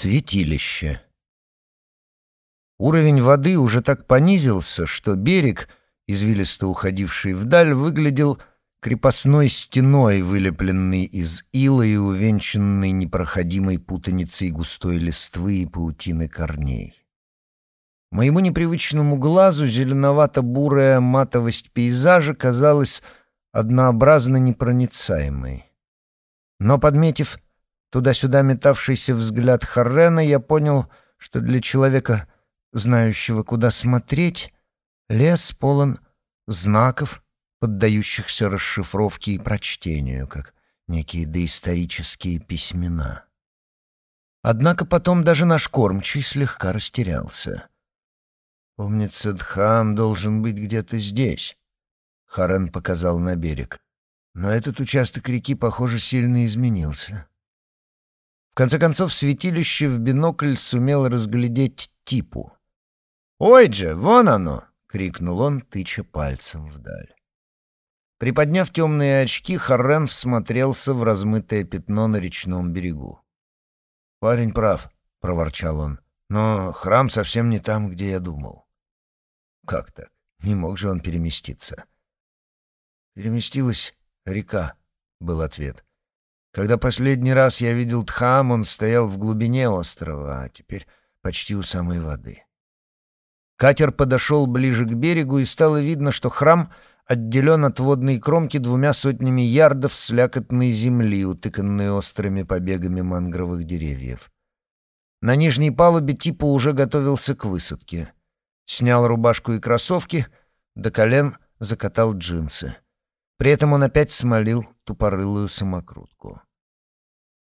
Святилище. Уровень воды уже так понизился, что берег, извилисто уходивший вдаль, выглядел крепостной стеной, вылепленной из ила и увенчанной непроходимой путаницей густой листвы и паутины корней. Моему непривычному глазу зеленовато-бурая матовость пейзажа казалась однообразно непроницаемой. Но, подметив туда-сюда метавшийся взгляд Харрена, я понял, что для человека, знающего, куда смотреть, лес полон знаков, поддающихся расшифровке и прочтению, как некие доисторические письмена. Однако потом даже наш кормчий слегка растерялся. «Помнится, Дхам должен быть где-то здесь», — Харен показал на берег. Но этот участок реки, похоже, сильно изменился. Конце концов, святилище в бинокль сумел разглядеть типу. «Ой же, вон оно!» — крикнул он, тыча пальцем вдаль. Приподняв темные очки, Харрен всмотрелся в размытое пятно на речном берегу. «Парень прав», — проворчал он, — «но храм совсем не там, где я думал». «Как так? Не мог же он переместиться?» «Переместилась река», — был ответ. Когда последний раз я видел Тхам, он стоял в глубине острова, а теперь почти у самой воды. Катер подошел ближе к берегу, и стало видно, что храм отделен от водной кромки двумя сотнями ярдов слякотной земли, утыканной острыми побегами мангровых деревьев. На нижней палубе типа уже готовился к высадке. Снял рубашку и кроссовки, до колен закатал джинсы. При этом он опять смолил тупорылую самокрутку.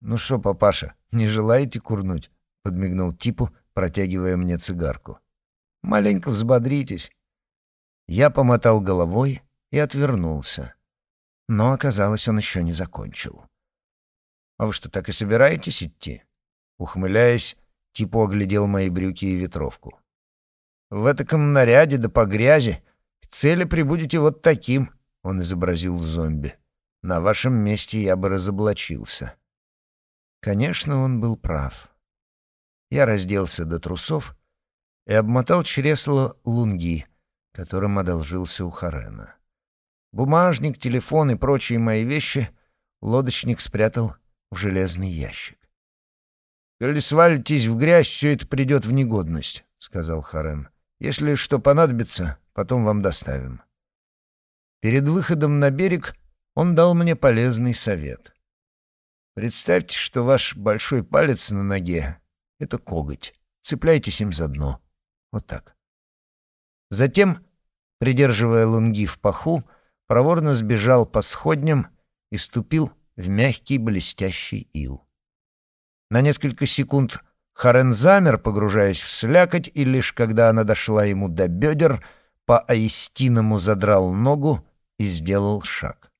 «Ну что, папаша, не желаете курнуть?» — подмигнул типу, протягивая мне цигарку. «Маленько взбодритесь». Я помотал головой и отвернулся. Но оказалось, он еще не закончил. «А вы что, так и собираетесь идти?» Ухмыляясь, типу оглядел мои брюки и ветровку. «В этаком наряде да по грязи к цели прибудете вот таким», он изобразил зомби. «На вашем месте я бы разоблачился». Конечно, он был прав. Я разделся до трусов и обмотал чресло лунги, которым одолжился у Харена. Бумажник, телефон и прочие мои вещи лодочник спрятал в железный ящик. «Коли свалитесь в грязь, все это придет в негодность», — сказал Харен. «Если что понадобится, потом вам доставим». Перед выходом на берег он дал мне полезный совет. Представьте, что ваш большой палец на ноге — это коготь. Цепляйтесь им за дно. Вот так. Затем, придерживая лунги в паху, проворно сбежал по сходням и ступил в мягкий блестящий ил. На несколько секунд Харен замер, погружаясь в слякоть, и лишь когда она дошла ему до бедер, по аистиному задрал ногу и сделал шаг.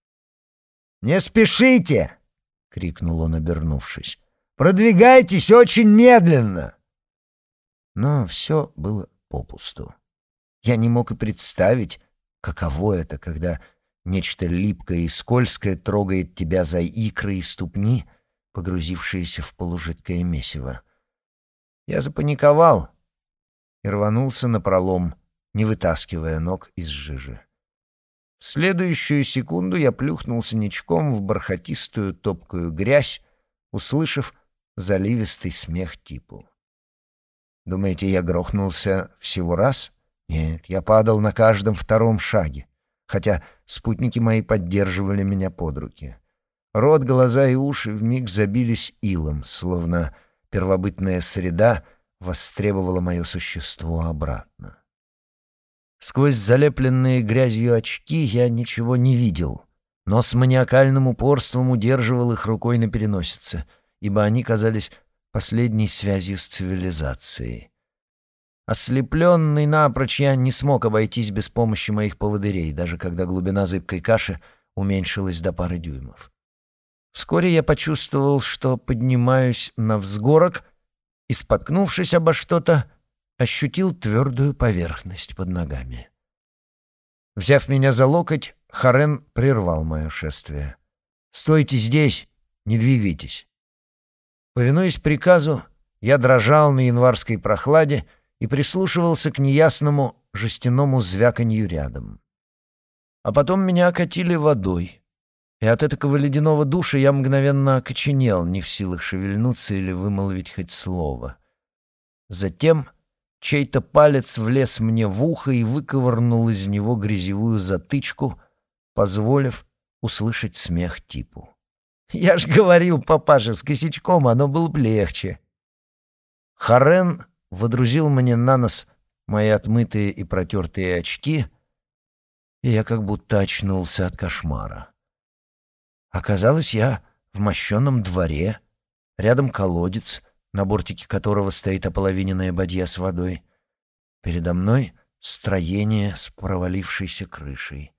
«Не спешите!» — крикнул он, обернувшись. «Продвигайтесь очень медленно!» Но все было попусту. Я не мог и представить, каково это, когда нечто липкое и скользкое трогает тебя за икры и ступни, погрузившиеся в полужидкое месиво. Я запаниковал и рванулся на пролом, не вытаскивая ног из жижи. В следующую секунду я плюхнулся ничком в бархатистую топкую грязь, услышав заливистый смех типу. Думаете, я грохнулся всего раз? Нет, я падал на каждом втором шаге, хотя спутники мои поддерживали меня под руки. Рот, глаза и уши вмиг забились илом, словно первобытная среда востребовала мое существо обратно. Сквозь залепленные грязью очки я ничего не видел, но с маниакальным упорством удерживал их рукой на переносице, ибо они казались последней связью с цивилизацией. Ослепленный напрочь я не смог обойтись без помощи моих поводырей, даже когда глубина зыбкой каши уменьшилась до пары дюймов. Вскоре я почувствовал, что поднимаюсь на взгорок и, споткнувшись обо что-то, ощутил твердую поверхность под ногами. Взяв меня за локоть, Харен прервал мое шествие. «Стойте здесь, не двигайтесь». Повинуясь приказу, Я дрожал на январской прохладе и прислушивался к неясному жестяному звяканью рядом. А потом меня окатили водой, и от этого ледяного душа я мгновенно окоченел, не в силах шевельнуться или вымолвить хоть слово. Затем чей-то палец влез мне в ухо и выковырнул из него грязевую затычку, позволив услышать смех типу. «Я ж говорил, папаша, с косячком оно было бы легче». Харен водрузил мне на нос мои отмытые и протертые очки, и я как будто очнулся от кошмара. Оказалось, я в мощенном дворе, рядом колодец, на бортике которого стоит ополовиненная бадья с водой. Передо мной строение с провалившейся крышей.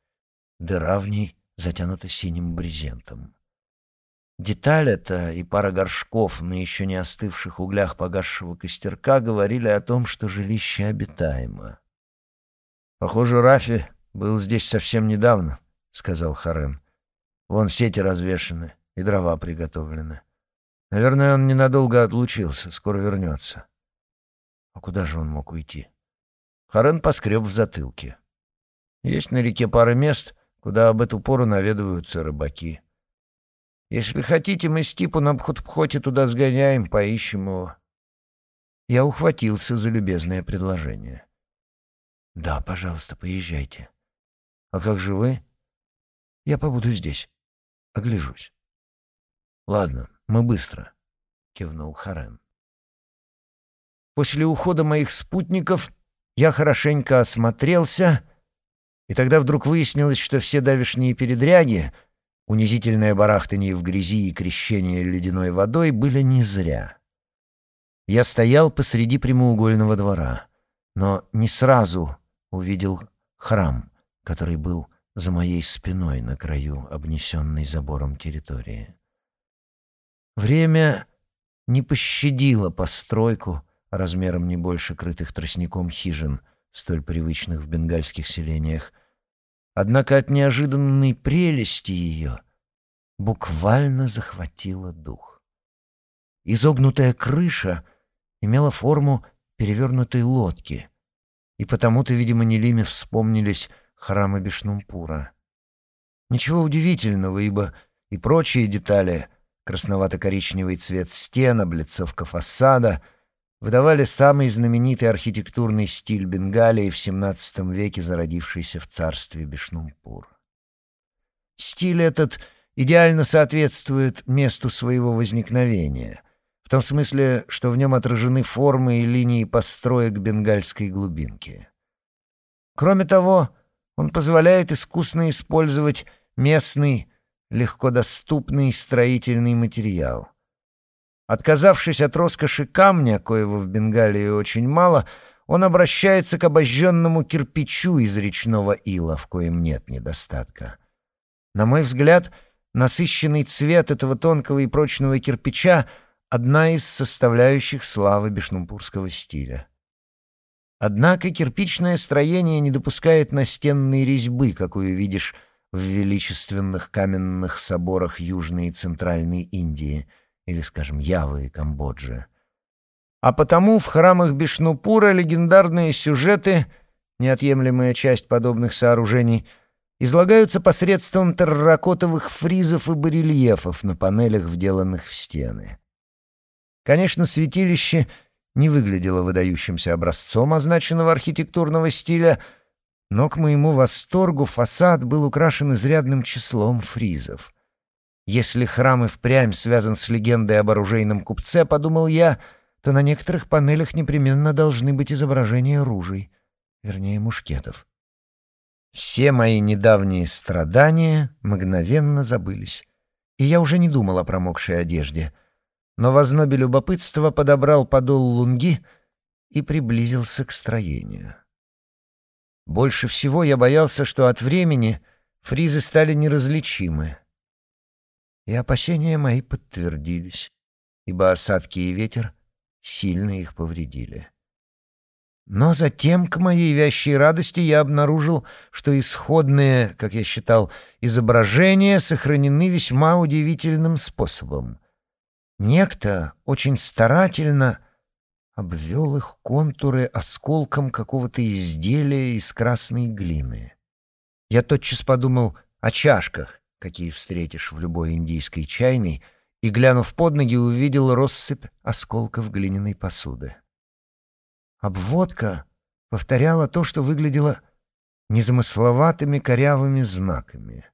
Дыра в ней затянута синим брезентом. Деталь эта и пара горшков на еще не остывших углях погасшего костерка говорили о том, что жилище обитаемо. «Похоже, Рафи был здесь совсем недавно», — сказал Харен. «Вон сети развешаны и дрова приготовлены. Наверное, он ненадолго отлучился, скоро вернется». «А куда же он мог уйти?» Харен поскреб в затылке. «Есть на реке пара мест, куда об эту пору наведываются рыбаки». Если хотите, мы с Типу на Бхутпхоте туда сгоняем, поищем его». Я ухватился за любезное предложение. «Да, пожалуйста, поезжайте». «А как же вы?» «Я побуду здесь. Огляжусь». «Ладно, мы быстро», — кивнул Харен. После ухода моих спутников я хорошенько осмотрелся, и тогда вдруг выяснилось, что все давешние передряги — Унизительное барахтание в грязи и крещение ледяной водой были не зря. Я стоял посреди прямоугольного двора, но не сразу увидел храм, который был за моей спиной на краю обнесенной забором территории. Время не пощадило постройку размером не больше крытых тростником хижин, столь привычных в бенгальских селениях, Однако от неожиданной прелести ее буквально захватило дух. Изогнутая крыша имела форму перевернутой лодки, и потому-то, видимо, Нелиме вспомнились храмы Бишнумпура. Ничего удивительного, ибо и прочие детали — красновато-коричневый цвет стен, облицовка фасада — выдавали самый знаменитый архитектурный стиль Бенгалии в XVII веке, зародившийся в царстве Бишнумпур. Стиль этот идеально соответствует месту своего возникновения, в том смысле, что в нем отражены формы и линии построек бенгальской глубинки. Кроме того, он позволяет искусно использовать местный, легкодоступный строительный материал — Отказавшись от роскоши камня, коего в Бенгалии очень мало, он обращается к обожженному кирпичу из речного ила, в коем нет недостатка. На мой взгляд, насыщенный цвет этого тонкого и прочного кирпича — одна из составляющих славы бешнумпурского стиля. Однако кирпичное строение не допускает настенной резьбы, какую видишь в величественных каменных соборах Южной и Центральной Индии — или, скажем, Явы и Камбоджи. А потому в храмах Бишнупура легендарные сюжеты, неотъемлемая часть подобных сооружений, излагаются посредством терракотовых фризов и барельефов на панелях, вделанных в стены. Конечно, святилище не выглядело выдающимся образцом означенного архитектурного стиля, но к моему восторгу фасад был украшен изрядным числом фризов. Если храм и впрямь связан с легендой об оружейном купце, подумал я, то на некоторых панелях непременно должны быть изображения ружей, вернее, мушкетов. Все мои недавние страдания мгновенно забылись, и я уже не думал о промокшей одежде, но в ознобе любопытства подобрал подол лунги и приблизился к строению. Больше всего я боялся, что от времени фризы стали неразличимы, и опасения мои подтвердились, ибо осадки и ветер сильно их повредили. Но затем, к моей вящей радости, я обнаружил, что исходные, как я считал, изображения сохранены весьма удивительным способом. Некто очень старательно обвел их контуры осколком какого-то изделия из красной глины. Я тотчас подумал о чашках, какие встретишь в любой индийской чайной, и, глянув под ноги, увидел россыпь осколков глиняной посуды. Обводка повторяла то, что выглядело незамысловатыми корявыми знаками.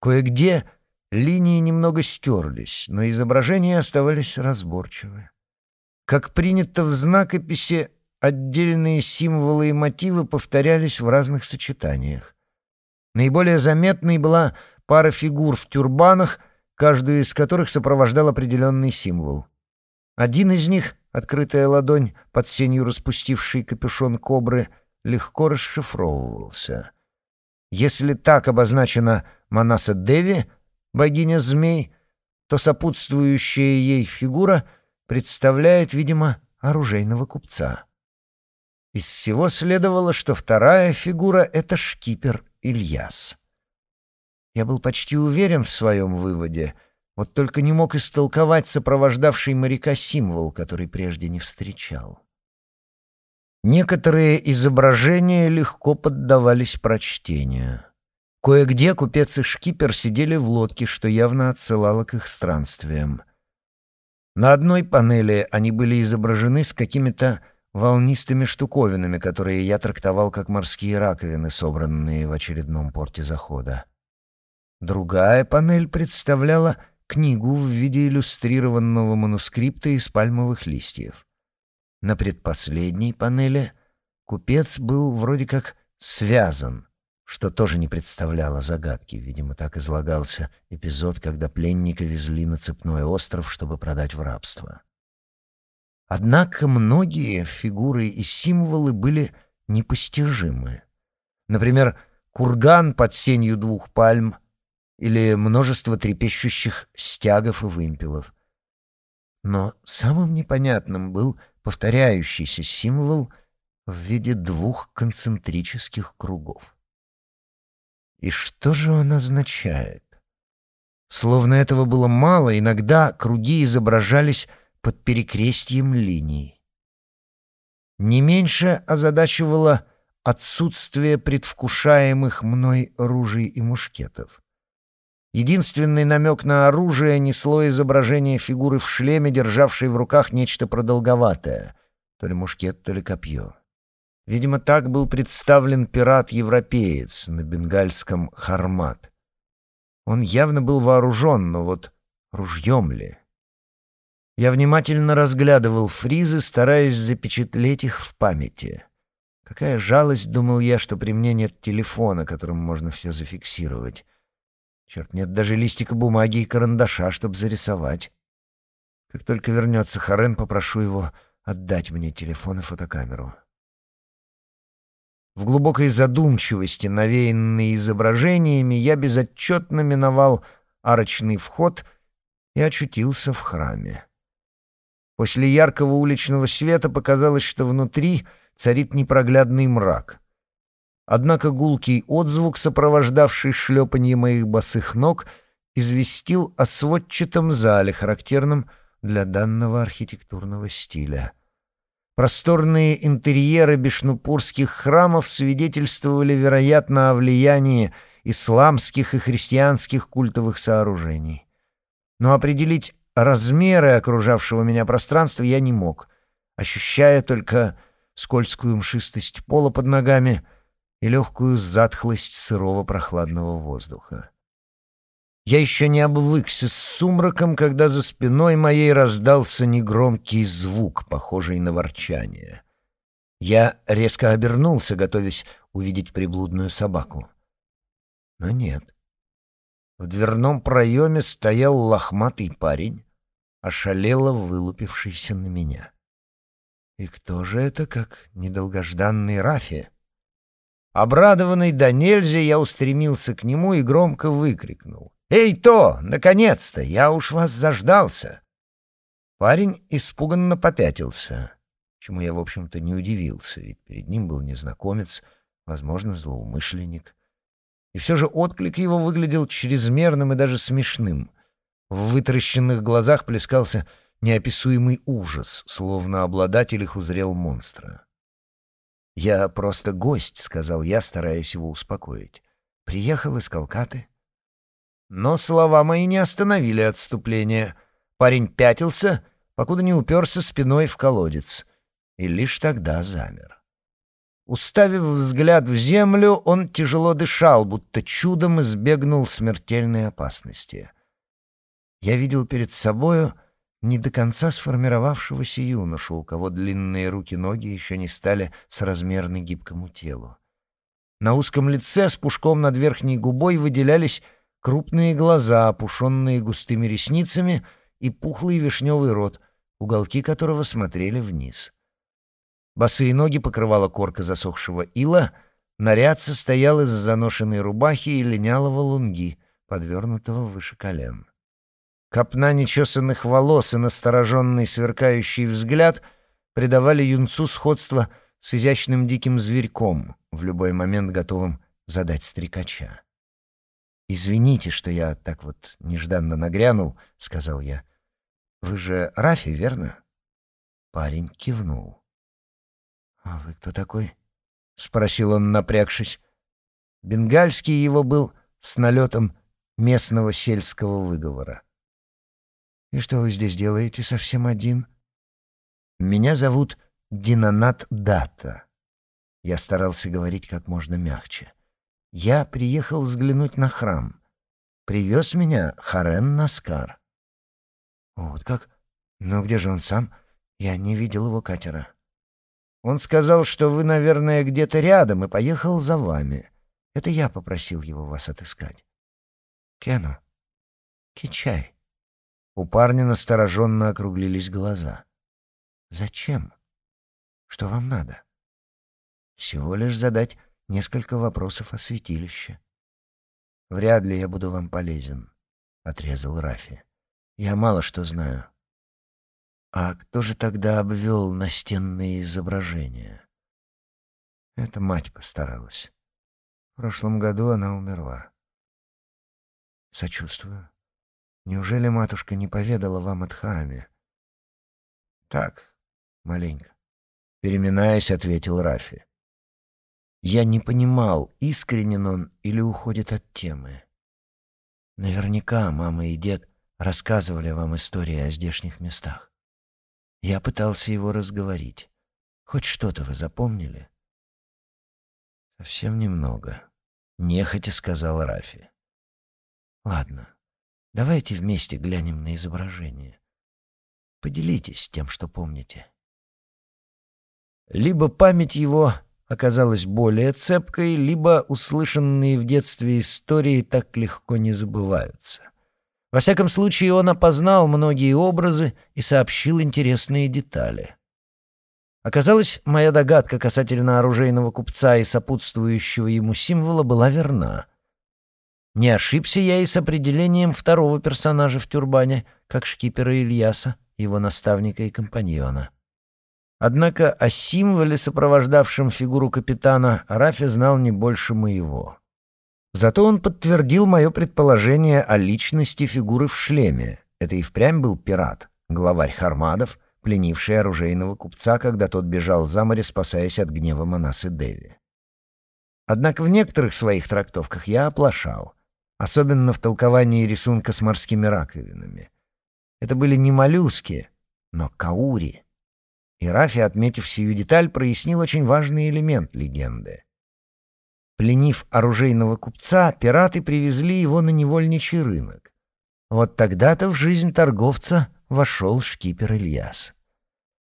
Кое-где линии немного стерлись, но изображения оставались разборчивы. Как принято в знакописи, отдельные символы и мотивы повторялись в разных сочетаниях. Наиболее заметной была пара фигур в тюрбанах, каждую из которых сопровождал определенный символ. Один из них, открытая ладонь под сенью распустивший капюшон кобры, легко расшифровывался. Если так обозначена Манаса Деви, богиня змей, то сопутствующая ей фигура представляет, видимо, оружейного купца. Из всего следовало, что вторая фигура — это шкипер Ильяс. Я был почти уверен в своем выводе, вот только не мог истолковать сопровождавший моряка символ, который прежде не встречал. Некоторые изображения легко поддавались прочтению. Кое-где купец и шкипер сидели в лодке, что явно отсылало к их странствиям. На одной панели они были изображены с какими-то волнистыми штуковинами, которые я трактовал как морские раковины, собранные в очередном порте захода. Другая панель представляла книгу в виде иллюстрированного манускрипта из пальмовых листьев. На предпоследней панели купец был вроде как связан, что тоже не представляло загадки. Видимо, так излагался эпизод, когда пленника везли на цепной остров, чтобы продать в рабство. Однако многие фигуры и символы были непостижимы. Например, курган под сенью двух пальм или множество трепещущих стягов и вымпелов. Но самым непонятным был повторяющийся символ в виде двух концентрических кругов. И что же он означает? Словно этого было мало, иногда круги изображались под перекрестием линий. Не меньше озадачивало отсутствие предвкушаемых мной ружей и мушкетов. Единственный намек на оружие несло изображение фигуры в шлеме, державшей в руках нечто продолговатое, то ли мушкет, то ли копье. Видимо, так был представлен пират-европеец на бенгальском «Хармат». Он явно был вооружен, но вот ружьем ли? Я внимательно разглядывал фризы, стараясь запечатлеть их в памяти. Какая жалость, думал я, что при мне нет телефона, которым можно все зафиксировать. Черт, нет даже листика бумаги и карандаша, чтобы зарисовать. Как только вернется Харен, попрошу его отдать мне телефон и фотокамеру. В глубокой задумчивости, навеянной изображениями, я безотчетно миновал арочный вход и очутился в храме. После яркого уличного света показалось, что внутри царит непроглядный мрак — Однако гулкий отзвук, сопровождавший шлепанье моих босых ног, известил о сводчатом зале, характерном для данного архитектурного стиля. Просторные интерьеры бишнупурских храмов свидетельствовали, вероятно, о влиянии исламских и христианских культовых сооружений. Но определить размеры окружавшего меня пространства я не мог, ощущая только скользкую мшистость пола под ногами — и легкую затхлость сырого прохладного воздуха. Я еще не обвыкся с сумраком, когда за спиной моей раздался негромкий звук, похожий на ворчание. Я резко обернулся, готовясь увидеть приблудную собаку. Но нет. В дверном проеме стоял лохматый парень, ошалело вылупившийся на меня. И кто же это, как недолгожданный Рафи? Обрадованный до нельзя, я устремился к нему и громко выкрикнул. «Эй, то! Наконец-то! Я уж вас заждался!» Парень испуганно попятился, чему я, в общем-то, не удивился, ведь перед ним был незнакомец, возможно, злоумышленник. И все же отклик его выглядел чрезмерным и даже смешным. В вытаращенных глазах плескался неописуемый ужас, словно обладатель их узрел монстра. «Я просто гость», — сказал я, стараясь его успокоить. «Приехал из Калкаты». Но слова мои не остановили отступление. Парень пятился, покуда не уперся спиной в колодец, и лишь тогда замер. Уставив взгляд в землю, он тяжело дышал, будто чудом избегнул смертельной опасности. Я видел перед собою не до конца сформировавшегося юношу, у кого длинные руки-ноги еще не стали соразмерны гибкому телу. На узком лице с пушком над верхней губой выделялись крупные глаза, опушенные густыми ресницами, и пухлый вишневый рот, уголки которого смотрели вниз. Босые ноги покрывала корка засохшего ила, наряд состоял из заношенной рубахи и линялого лунги, подвернутого выше колен. Копна нечесанных волос и настороженный сверкающий взгляд придавали юнцу сходство с изящным диким зверьком, в любой момент готовым задать стрекача. «Извините, что я так вот нежданно нагрянул», — сказал я. «Вы же Рафи, верно?» Парень кивнул. «А вы кто такой?» — спросил он, напрягшись. Бенгальский его был с налетом местного сельского выговора. «И что вы здесь делаете совсем один?» «Меня зовут Динанат Дата». Я старался говорить как можно мягче. «Я приехал взглянуть на храм. Привез меня Харен Наскар». «Вот как? Но где же он сам? Я не видел его катера». «Он сказал, что вы, наверное, где-то рядом, и поехал за вами. Это я попросил его вас отыскать». «Кену? Кичай?» У парня настороженно округлились глаза. «Зачем? Что вам надо?» «Всего лишь задать несколько вопросов о святилище». «Вряд ли я буду вам полезен», — отрезал Рафи. «Я мало что знаю». «А кто же тогда обвел настенные изображения?» «Это мать постаралась. В прошлом году она умерла». «Сочувствую». Неужели матушка не поведала вам о Тхаме? Так, маленько. Переминаясь, ответил Рафи. Я не понимал, искренен он или уходит от темы. Наверняка мама и дед рассказывали вам истории о здешних местах. Я пытался его разговорить. Хоть что-то вы запомнили? Совсем немного. Нехотя сказал Рафи. Ладно, Давайте вместе глянем на изображение. Поделитесь тем, что помните. Либо память его оказалась более цепкой, либо услышанные в детстве истории так легко не забываются. Во всяком случае, он опознал многие образы и сообщил интересные детали. Оказалось, моя догадка касательно оружейного купца и сопутствующего ему символа была верна — не ошибся я и с определением второго персонажа в тюрбане, как шкипера Ильяса, его наставника и компаньона. Однако о символе, сопровождавшем фигуру капитана, Рафи знал не больше моего. Зато он подтвердил мое предположение о личности фигуры в шлеме. Это и впрямь был пират, главарь Хармадов, пленивший оружейного купца, когда тот бежал за море, спасаясь от гнева Манасы Деви. Однако в некоторых своих трактовках я оплошал особенно в толковании рисунка с морскими раковинами. Это были не моллюски, но каури. И Рафи, отметив сию деталь, прояснил очень важный элемент легенды. Пленив оружейного купца, пираты привезли его на невольничий рынок. Вот тогда-то в жизнь торговца вошел шкипер Ильяс.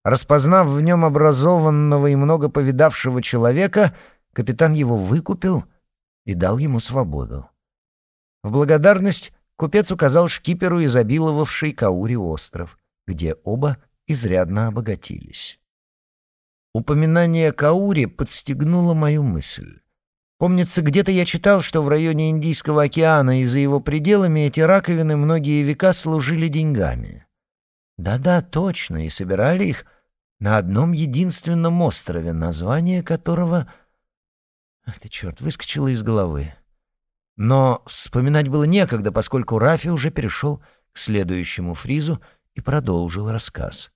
Распознав в нем образованного и много повидавшего человека, капитан его выкупил и дал ему свободу. В благодарность купец указал шкиперу изобиловавший Каури остров, где оба изрядно обогатились. Упоминание Каури подстегнуло мою мысль. Помнится, где-то я читал, что в районе Индийского океана и за его пределами эти раковины многие века служили деньгами. Да-да, точно, и собирали их на одном единственном острове, название которого... Ах ты черт, выскочило из головы. Но вспоминать было некогда, поскольку Рафи уже перешел к следующему фризу и продолжил рассказ.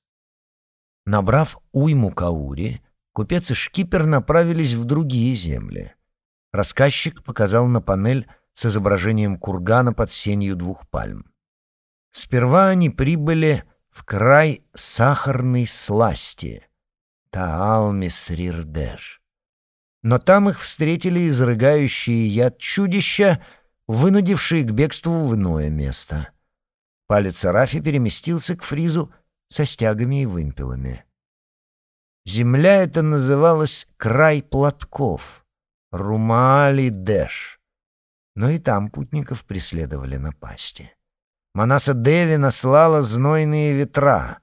Набрав уйму каури, купец и шкипер направились в другие земли. Рассказчик показал на панель с изображением кургана под сенью двух пальм. Сперва они прибыли в край сахарной сласти, Таалмис-Рирдеш. Но там их встретили изрыгающие яд чудища, вынудившие к бегству в иное место. Палец Рафи переместился к фризу со стягами и вымпелами. Земля эта называлась «Край платков» — Румали-Дэш. Но и там путников преследовали напасти. Манаса Деви наслала знойные ветра,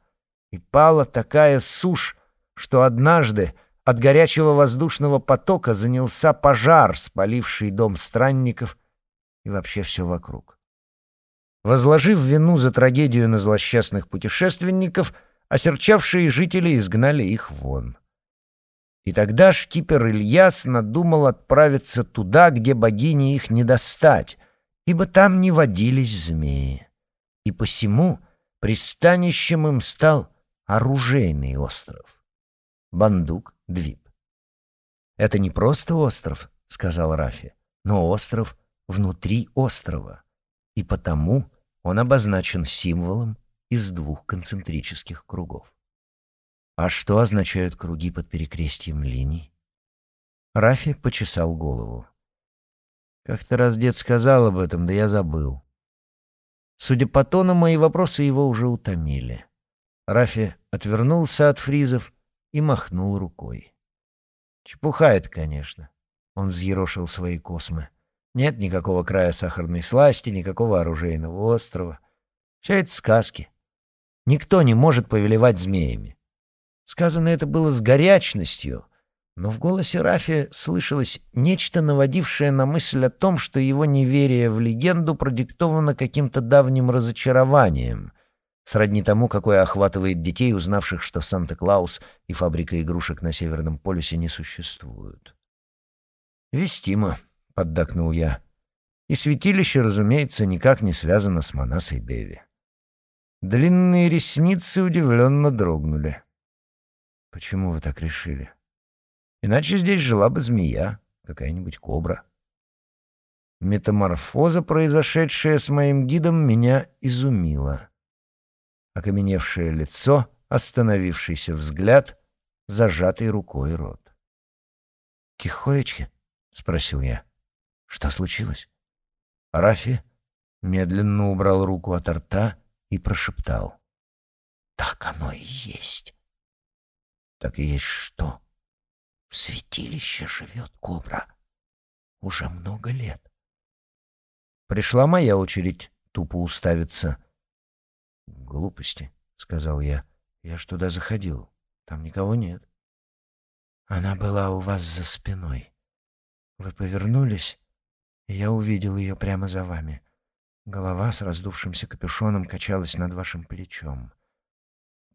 и пала такая сушь, что однажды от горячего воздушного потока занялся пожар, спаливший дом странников и вообще все вокруг. Возложив вину за трагедию на злосчастных путешественников, осерчавшие жители изгнали их вон. И тогда шкипер Ильяс надумал отправиться туда, где богини их не достать, ибо там не водились змеи. И посему пристанищем им стал оружейный остров. Бандук Двип. «Это не просто остров», — сказал Рафи, — «но остров внутри острова, и потому он обозначен символом из двух концентрических кругов. А что означают круги под перекрестием линий? Рафи почесал голову. Как-то раз дед сказал об этом, да я забыл. Судя по тону, мои вопросы его уже утомили. Рафи отвернулся от фризов и махнул рукой. Чепуха это, конечно. Он взъерошил свои космы. Нет никакого края сахарной сласти, никакого оружейного острова. Все это сказки. Никто не может повелевать змеями. Сказано это было с горячностью, но в голосе Рафи слышалось нечто, наводившее на мысль о том, что его неверие в легенду продиктовано каким-то давним разочарованием, сродни тому, какое охватывает детей, узнавших, что Санта-Клаус и фабрика игрушек на Северном полюсе не существуют. «Вестимо», — поддакнул я. И святилище, разумеется, никак не связано с Манасой Деви. Длинные ресницы удивленно дрогнули. «Почему вы так решили? Иначе здесь жила бы змея, какая-нибудь кобра». Метаморфоза, произошедшая с моим гидом, меня изумила. Окаменевшее лицо, остановившийся взгляд, зажатый рукой рот. «Кихоечки?» — спросил я. Что случилось? Рафи медленно убрал руку от рта и прошептал. «Так оно и есть». «Так и есть что?» «В святилище живет кобра. Уже много лет». Пришла моя очередь тупо уставиться. «Глупости», — сказал я. «Я ж туда заходил. Там никого нет». «Она была у вас за спиной. Вы повернулись я увидел ее прямо за вами. Голова с раздувшимся капюшоном качалась над вашим плечом.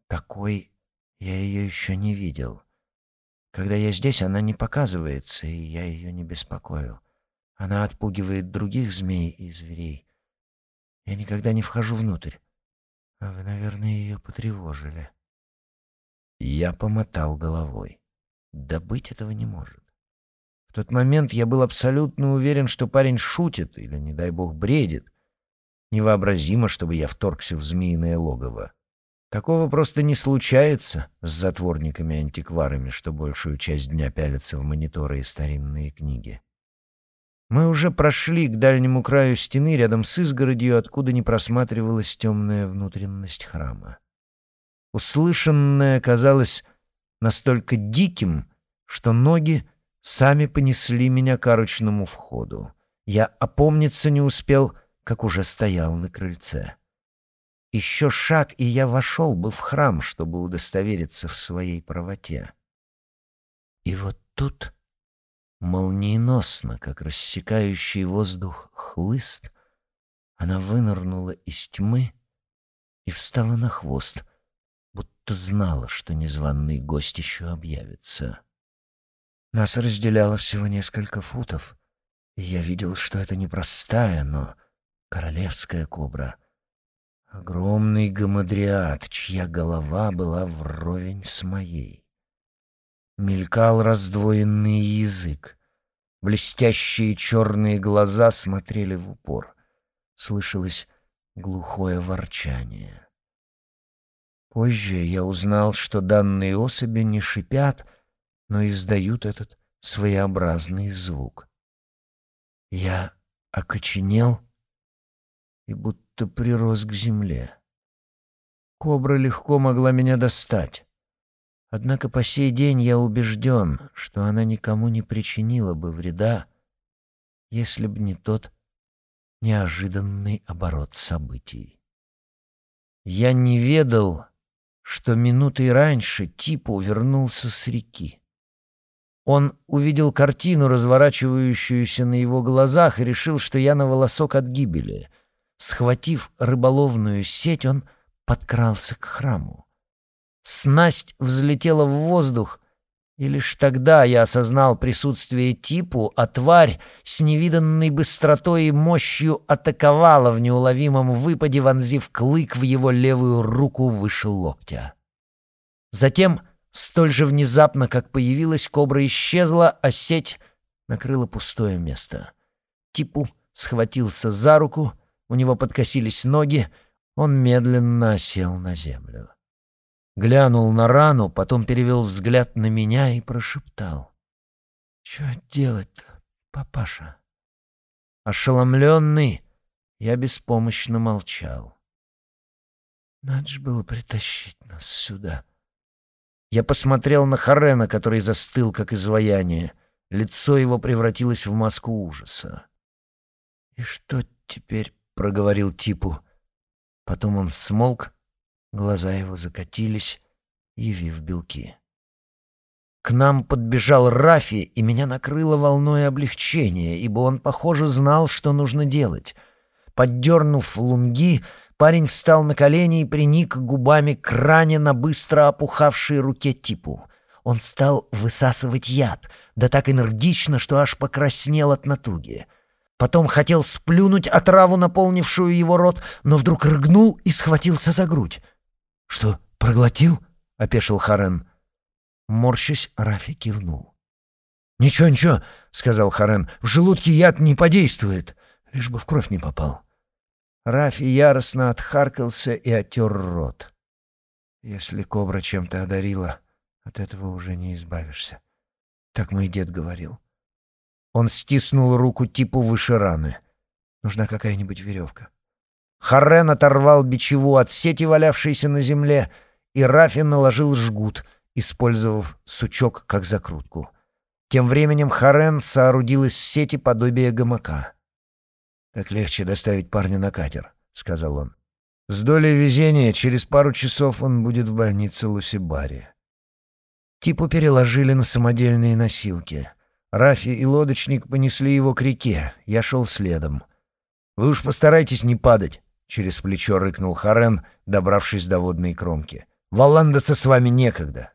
Такой я ее еще не видел. Когда я здесь, она не показывается, и я ее не беспокою. Она отпугивает других змей и зверей. Я никогда не вхожу внутрь. А вы, наверное, ее потревожили. Я помотал головой. Да быть этого не может. В тот момент я был абсолютно уверен, что парень шутит или, не дай бог, бредит. Невообразимо, чтобы я вторгся в змеиное логово. Такого просто не случается с затворниками-антикварами, что большую часть дня пялятся в мониторы и старинные книги. Мы уже прошли к дальнему краю стены рядом с изгородью, откуда не просматривалась темная внутренность храма. Услышанное казалось настолько диким, что ноги сами понесли меня к арочному входу. Я опомниться не успел, как уже стоял на крыльце. Еще шаг, и я вошел бы в храм, чтобы удостовериться в своей правоте. И вот тут, молниеносно, как рассекающий воздух хлыст, она вынырнула из тьмы и встала на хвост, будто знала, что незваный гость еще объявится. Нас разделяло всего несколько футов, и я видел, что это не простая, но королевская кобра. Огромный гамадриат, чья голова была вровень с моей. Мелькал раздвоенный язык. Блестящие черные глаза смотрели в упор. Слышалось глухое ворчание. Позже я узнал, что данные особи не шипят, но издают этот своеобразный звук. Я окоченел и будто прирос к земле. Кобра легко могла меня достать. Однако по сей день я убежден, что она никому не причинила бы вреда, если б не тот неожиданный оборот событий. Я не ведал, что минутой раньше Типу вернулся с реки. Он увидел картину, разворачивающуюся на его глазах, и решил, что я на волосок от гибели. Схватив рыболовную сеть, он подкрался к храму. Снасть взлетела в воздух, и лишь тогда я осознал присутствие типу, а тварь с невиданной быстротой и мощью атаковала в неуловимом выпаде, вонзив клык в его левую руку выше локтя. Затем, столь же внезапно, как появилась, кобра исчезла, а сеть накрыла пустое место. Типу схватился за руку, у него подкосились ноги, он медленно осел на землю глянул на рану, потом перевел взгляд на меня и прошептал. «Чё делать-то, папаша?» Ошеломленный, я беспомощно молчал. «Надо же было притащить нас сюда». Я посмотрел на Харена, который застыл, как изваяние. Лицо его превратилось в маску ужаса. «И что теперь?» — проговорил Типу. Потом он смолк, Глаза его закатились, явив белки. К нам подбежал Рафи, и меня накрыло волной облегчения, ибо он, похоже, знал, что нужно делать. Поддернув лунги, парень встал на колени и приник губами к ране на быстро опухавшей руке типу. Он стал высасывать яд, да так энергично, что аж покраснел от натуги. Потом хотел сплюнуть отраву, наполнившую его рот, но вдруг рыгнул и схватился за грудь. «Что, проглотил?» — опешил Харен. Морщись, Рафи кивнул. «Ничего, ничего», — сказал Харен. «В желудке яд не подействует, лишь бы в кровь не попал». Рафи яростно отхаркался и отер рот. «Если кобра чем-то одарила, от этого уже не избавишься». Так мой дед говорил. Он стиснул руку типу выше раны. Нужна какая-нибудь веревка. Харрен оторвал бичеву от сети, валявшейся на земле, и Рафин наложил жгут, использовав сучок как закрутку. Тем временем Харен соорудил из сети подобие гамака. «Так легче доставить парня на катер», — сказал он. «С долей везения через пару часов он будет в больнице Лусибари». Типу переложили на самодельные носилки. Рафи и лодочник понесли его к реке. Я шел следом. «Вы уж постарайтесь не падать», Через плечо рыкнул Харен, добравшись до водной кромки. «Валандаться с вами некогда!»